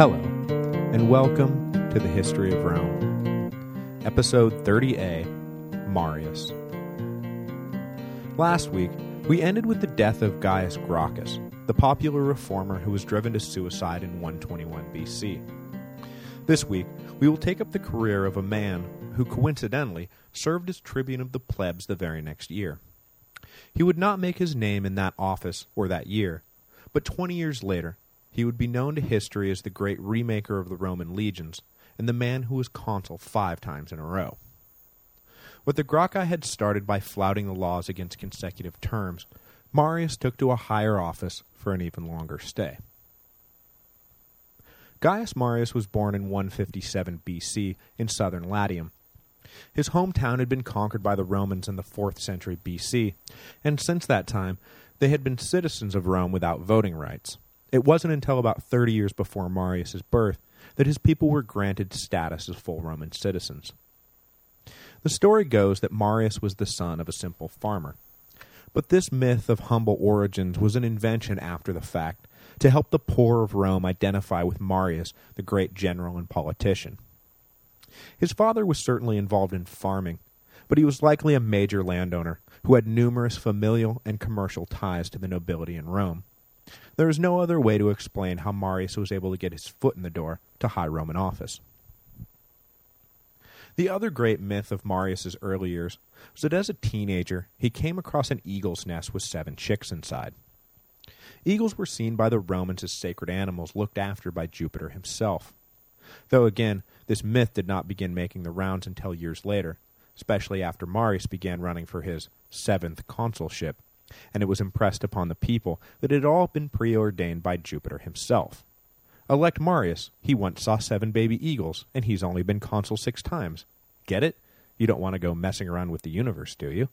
Hello, and welcome to the History of Rome. Episode 30a, Marius. Last week, we ended with the death of Gaius Gracchus, the popular reformer who was driven to suicide in 121 BC. This week, we will take up the career of a man who coincidentally served as tribune of the plebs the very next year. He would not make his name in that office or that year, but 20 years later, he would be known to history as the great remaker of the Roman legions, and the man who was consul five times in a row. What the Gracchi had started by flouting the laws against consecutive terms, Marius took to a higher office for an even longer stay. Gaius Marius was born in 157 BC in southern Latium. His hometown had been conquered by the Romans in the 4th century BC, and since that time they had been citizens of Rome without voting rights. It wasn't until about 30 years before Marius's birth that his people were granted status as full Roman citizens. The story goes that Marius was the son of a simple farmer. But this myth of humble origins was an invention after the fact to help the poor of Rome identify with Marius, the great general and politician. His father was certainly involved in farming, but he was likely a major landowner who had numerous familial and commercial ties to the nobility in Rome. There is no other way to explain how Marius was able to get his foot in the door to high Roman office. The other great myth of Marius's early years was that as a teenager, he came across an eagle's nest with seven chicks inside. Eagles were seen by the Romans as sacred animals looked after by Jupiter himself. Though again, this myth did not begin making the rounds until years later, especially after Marius began running for his seventh consulship, and it was impressed upon the people that it had all been preordained by Jupiter himself. Elect Marius, he once saw seven baby eagles, and he's only been consul six times. Get it? You don't want to go messing around with the universe, do you?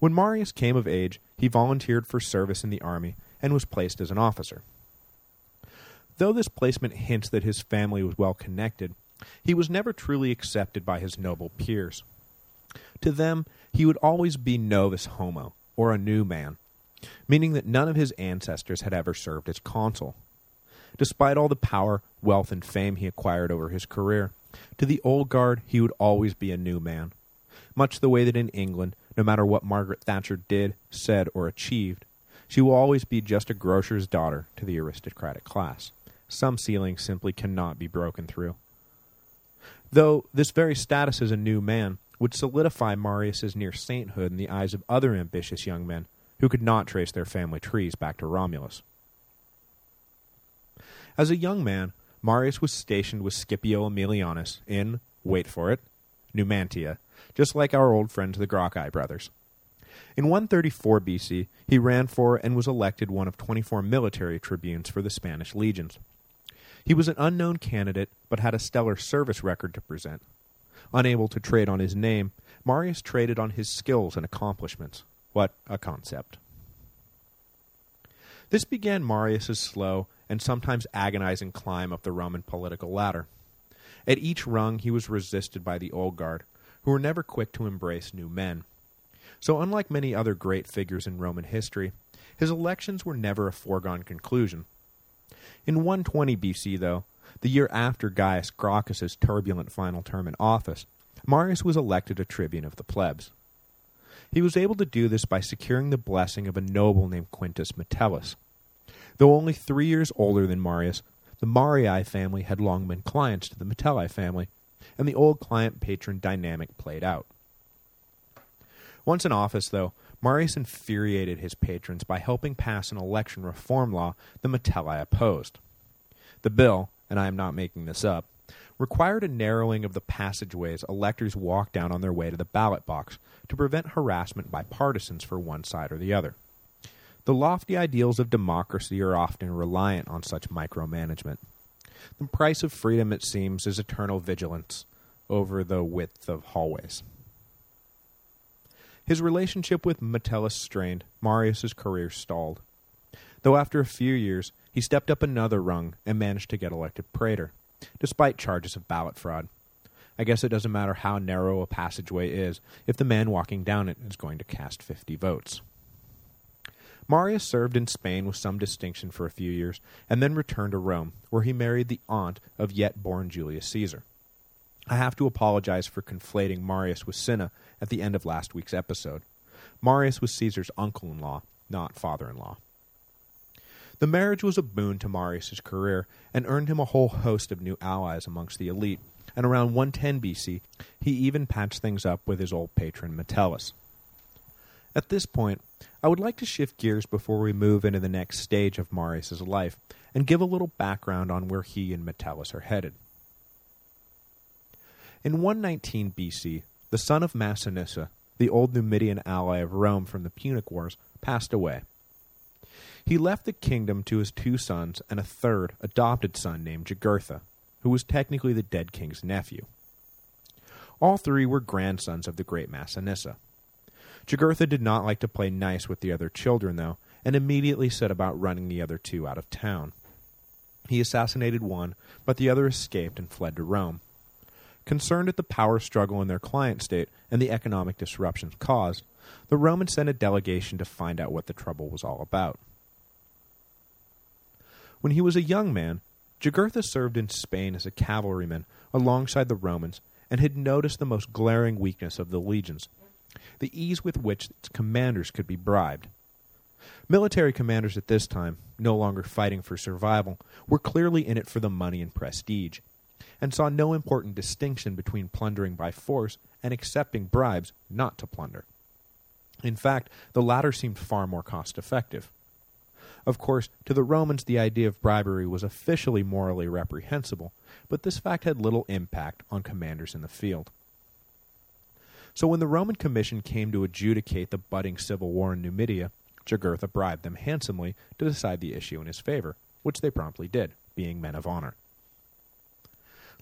When Marius came of age, he volunteered for service in the army and was placed as an officer. Though this placement hints that his family was well connected, he was never truly accepted by his noble peers. To them, he would always be novus homo, or a new man, meaning that none of his ancestors had ever served as consul. Despite all the power, wealth, and fame he acquired over his career, to the old guard he would always be a new man, much the way that in England, no matter what Margaret Thatcher did, said, or achieved, she will always be just a grocer's daughter to the aristocratic class. Some ceilings simply cannot be broken through. Though this very status as a new man would solidify Marius's near sainthood in the eyes of other ambitious young men who could not trace their family trees back to Romulus. As a young man, Marius was stationed with Scipio Aemilianus in, wait for it, Numantia, just like our old friends the Gracchi brothers. In 134 BC, he ran for and was elected one of 24 military tribunes for the Spanish legions. He was an unknown candidate, but had a stellar service record to present. Unable to trade on his name, Marius traded on his skills and accomplishments. What a concept. This began Marius's slow and sometimes agonizing climb up the Roman political ladder. At each rung he was resisted by the old guard, who were never quick to embrace new men. So unlike many other great figures in Roman history, his elections were never a foregone conclusion. In 120 BC, though, the year after Gaius Gracchus's turbulent final term in office, Marius was elected a tribune of the plebs. He was able to do this by securing the blessing of a noble named Quintus Metellus. Though only three years older than Marius, the Marii family had long been clients to the Metelli family, and the old client-patron dynamic played out. Once in office, though, Marius infuriated his patrons by helping pass an election reform law the Metelli opposed. The bill, and I am not making this up, required a narrowing of the passageways electors walk down on their way to the ballot box to prevent harassment by partisans for one side or the other. The lofty ideals of democracy are often reliant on such micromanagement. The price of freedom, it seems, is eternal vigilance over the width of hallways. His relationship with Metellus strained, Marius's career stalled. Though after a few years, he stepped up another rung and managed to get elected praetor, despite charges of ballot fraud. I guess it doesn't matter how narrow a passageway is if the man walking down it is going to cast 50 votes. Marius served in Spain with some distinction for a few years, and then returned to Rome, where he married the aunt of yet-born Julius Caesar. I have to apologize for conflating Marius with Cinna at the end of last week's episode. Marius was Caesar's uncle-in-law, not father-in-law. The marriage was a boon to Marius's career and earned him a whole host of new allies amongst the elite, and around 110 BC, he even patched things up with his old patron Metellus. At this point, I would like to shift gears before we move into the next stage of Marius's life and give a little background on where he and Metellus are headed. In 119 BC, the son of Massinissa, the old Numidian ally of Rome from the Punic Wars, passed away. He left the kingdom to his two sons and a third, adopted son named Jugurtha, who was technically the dead king's nephew. All three were grandsons of the great Massinissa. Jugurtha did not like to play nice with the other children, though, and immediately set about running the other two out of town. He assassinated one, but the other escaped and fled to Rome. Concerned at the power struggle in their client state and the economic disruptions caused, the Romans sent a delegation to find out what the trouble was all about. When he was a young man, Jugurtha served in Spain as a cavalryman alongside the Romans and had noticed the most glaring weakness of the legions, the ease with which its commanders could be bribed. Military commanders at this time, no longer fighting for survival, were clearly in it for the money and prestige, and saw no important distinction between plundering by force and accepting bribes not to plunder. In fact, the latter seemed far more cost-effective. Of course, to the Romans the idea of bribery was officially morally reprehensible, but this fact had little impact on commanders in the field. So when the Roman commission came to adjudicate the budding civil war in Numidia, Jugurtha bribed them handsomely to decide the issue in his favor, which they promptly did, being men of honor.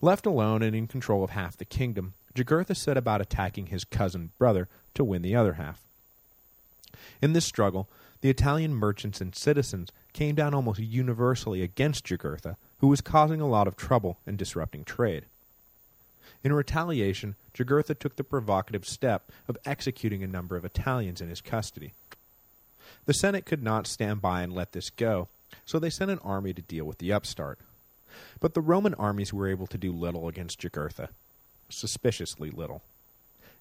Left alone and in control of half the kingdom, Jugurtha set about attacking his cousin brother to win the other half. In this struggle, the Italian merchants and citizens came down almost universally against Jugurtha, who was causing a lot of trouble and disrupting trade. In retaliation, Jugurtha took the provocative step of executing a number of Italians in his custody. The Senate could not stand by and let this go, so they sent an army to deal with the upstart. But the Roman armies were able to do little against Jugurtha. Suspiciously little.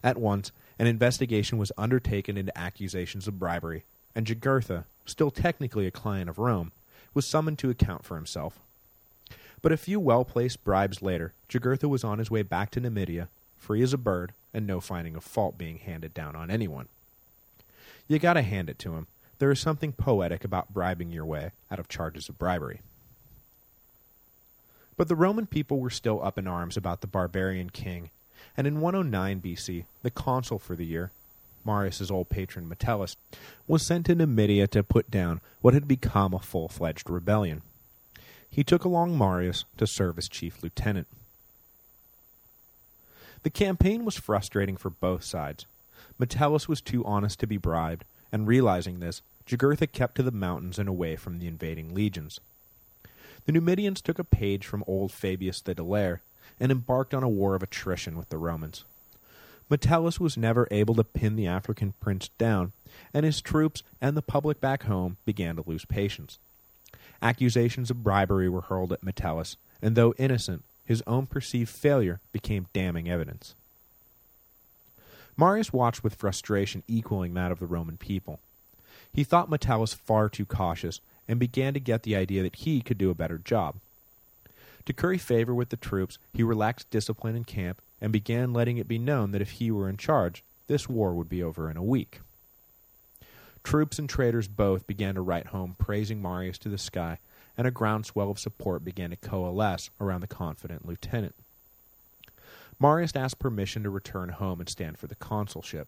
At once, an investigation was undertaken into accusations of bribery, and Jugurtha, still technically a client of Rome, was summoned to account for himself. But a few well-placed bribes later, Jugurtha was on his way back to Numidia, free as a bird, and no finding of fault being handed down on anyone. You gotta hand it to him. There is something poetic about bribing your way out of charges of bribery. But the Roman people were still up in arms about the barbarian king, and in 109 BC, the consul for the year, Marius's old patron Metellus, was sent to Numidia to put down what had become a full-fledged rebellion he took along Marius to serve as chief lieutenant. The campaign was frustrating for both sides. Metellus was too honest to be bribed, and realizing this, Jugurtha kept to the mountains and away from the invading legions. The Numidians took a page from old Fabius the Delayer and embarked on a war of attrition with the Romans. Metellus was never able to pin the African prince down, and his troops and the public back home began to lose patience. Accusations of bribery were hurled at Metellus, and though innocent, his own perceived failure became damning evidence. Marius watched with frustration equaling that of the Roman people. He thought Metellus far too cautious, and began to get the idea that he could do a better job. To curry favor with the troops, he relaxed discipline in camp and began letting it be known that if he were in charge, this war would be over in a week. Troops and traders both began to write home praising Marius to the sky, and a groundswell of support began to coalesce around the confident lieutenant. Marius asked permission to return home and stand for the consulship.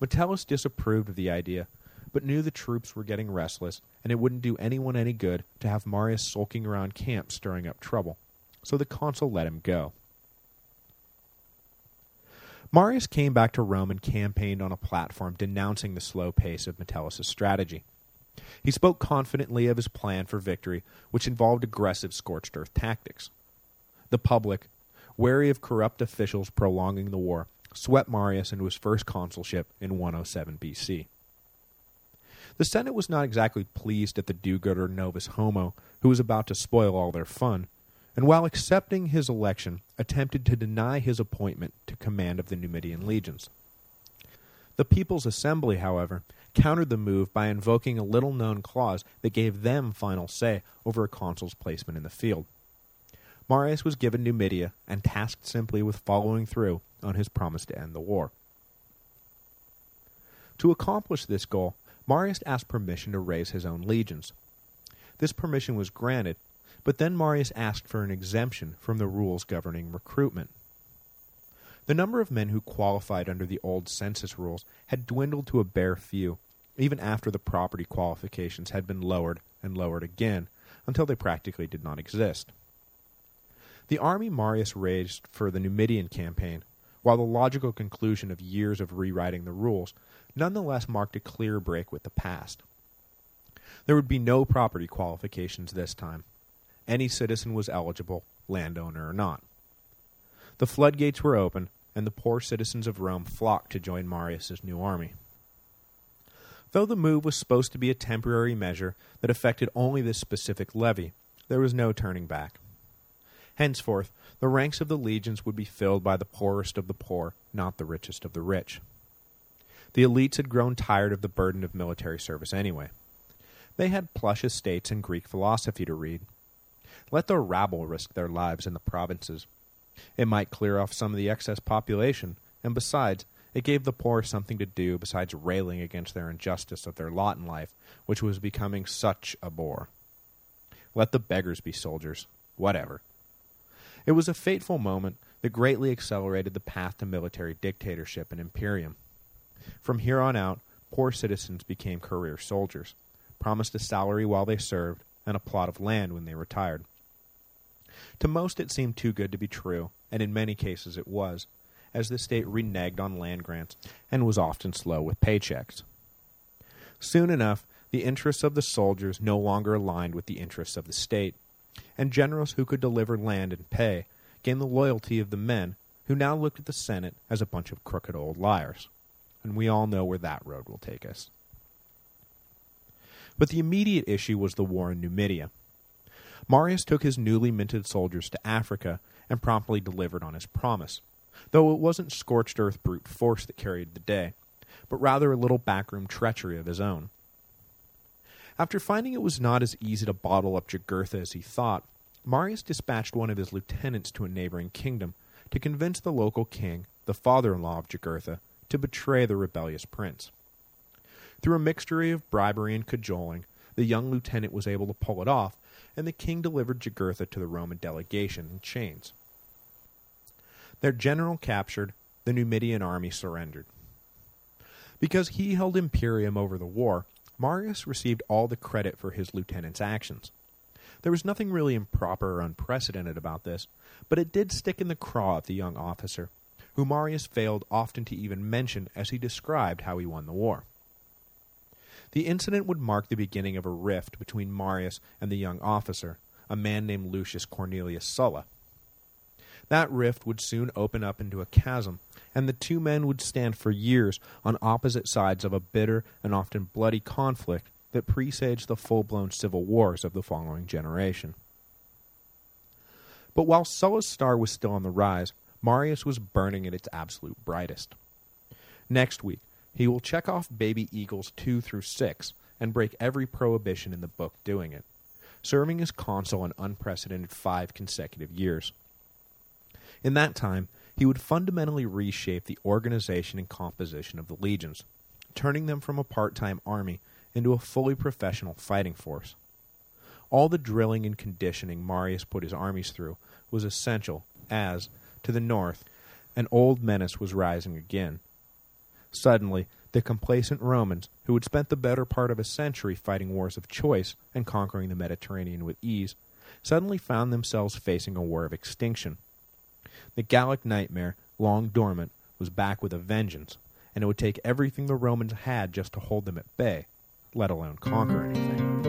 Metellus disapproved of the idea, but knew the troops were getting restless, and it wouldn't do anyone any good to have Marius sulking around camp stirring up trouble, so the consul let him go. Marius came back to Rome and campaigned on a platform denouncing the slow pace of Metellus' strategy. He spoke confidently of his plan for victory, which involved aggressive scorched earth tactics. The public, wary of corrupt officials prolonging the war, swept Marius into his first consulship in 107 BC. The Senate was not exactly pleased at the do-gooder Novus Homo, who was about to spoil all their fun, and while accepting his election, attempted to deny his appointment to command of the Numidian legions. The People's Assembly, however, countered the move by invoking a little-known clause that gave them final say over a consul's placement in the field. Marius was given Numidia and tasked simply with following through on his promise to end the war. To accomplish this goal, Marius asked permission to raise his own legions. This permission was granted, but then Marius asked for an exemption from the rules governing recruitment. The number of men who qualified under the old census rules had dwindled to a bare few, even after the property qualifications had been lowered and lowered again, until they practically did not exist. The army Marius raised for the Numidian campaign, while the logical conclusion of years of rewriting the rules, nonetheless marked a clear break with the past. There would be no property qualifications this time. Any citizen was eligible, landowner or not. The floodgates were open, and the poor citizens of Rome flocked to join Marius's new army. Though the move was supposed to be a temporary measure that affected only this specific levy, there was no turning back. Henceforth, the ranks of the legions would be filled by the poorest of the poor, not the richest of the rich. The elites had grown tired of the burden of military service anyway. They had plush estates and Greek philosophy to read. Let the rabble risk their lives in the provinces. It might clear off some of the excess population, and besides, it gave the poor something to do besides railing against their injustice of their lot in life, which was becoming such a bore. Let the beggars be soldiers. Whatever. It was a fateful moment that greatly accelerated the path to military dictatorship and imperium. From here on out, poor citizens became career soldiers, promised a salary while they served, and a plot of land when they retired. To most it seemed too good to be true, and in many cases it was, as the state reneged on land grants and was often slow with paychecks. Soon enough, the interests of the soldiers no longer aligned with the interests of the state, and generals who could deliver land and pay gained the loyalty of the men who now looked at the Senate as a bunch of crooked old liars and we all know where that road will take us. But the immediate issue was the war in Numidia. Marius took his newly minted soldiers to Africa and promptly delivered on his promise, though it wasn't scorched earth brute force that carried the day, but rather a little backroom treachery of his own. After finding it was not as easy to bottle up Jugurtha as he thought, Marius dispatched one of his lieutenants to a neighboring kingdom to convince the local king, the father-in-law of Jugurtha, to betray the rebellious prince. Through a mixture of bribery and cajoling, the young lieutenant was able to pull it off, and the king delivered Jugurtha to the Roman delegation in chains. Their general captured, the Numidian army surrendered. Because he held Imperium over the war, Marius received all the credit for his lieutenant's actions. There was nothing really improper or unprecedented about this, but it did stick in the craw of the young officer, who Marius failed often to even mention as he described how he won the war. The incident would mark the beginning of a rift between Marius and the young officer, a man named Lucius Cornelius Sulla. That rift would soon open up into a chasm, and the two men would stand for years on opposite sides of a bitter and often bloody conflict that presaged the full-blown civil wars of the following generation. But while Sulla's star was still on the rise, Marius was burning at its absolute brightest. Next week, he will check off Baby Eagles 2 through 6 and break every prohibition in the book doing it, serving as consul an unprecedented five consecutive years. In that time, he would fundamentally reshape the organization and composition of the legions, turning them from a part-time army into a fully professional fighting force. All the drilling and conditioning Marius put his armies through was essential as, to the north, an old menace was rising again. Suddenly, the complacent Romans, who had spent the better part of a century fighting wars of choice and conquering the Mediterranean with ease, suddenly found themselves facing a war of extinction. The Gallic nightmare, long dormant, was back with a vengeance, and it would take everything the Romans had just to hold them at bay, let alone conquer anything.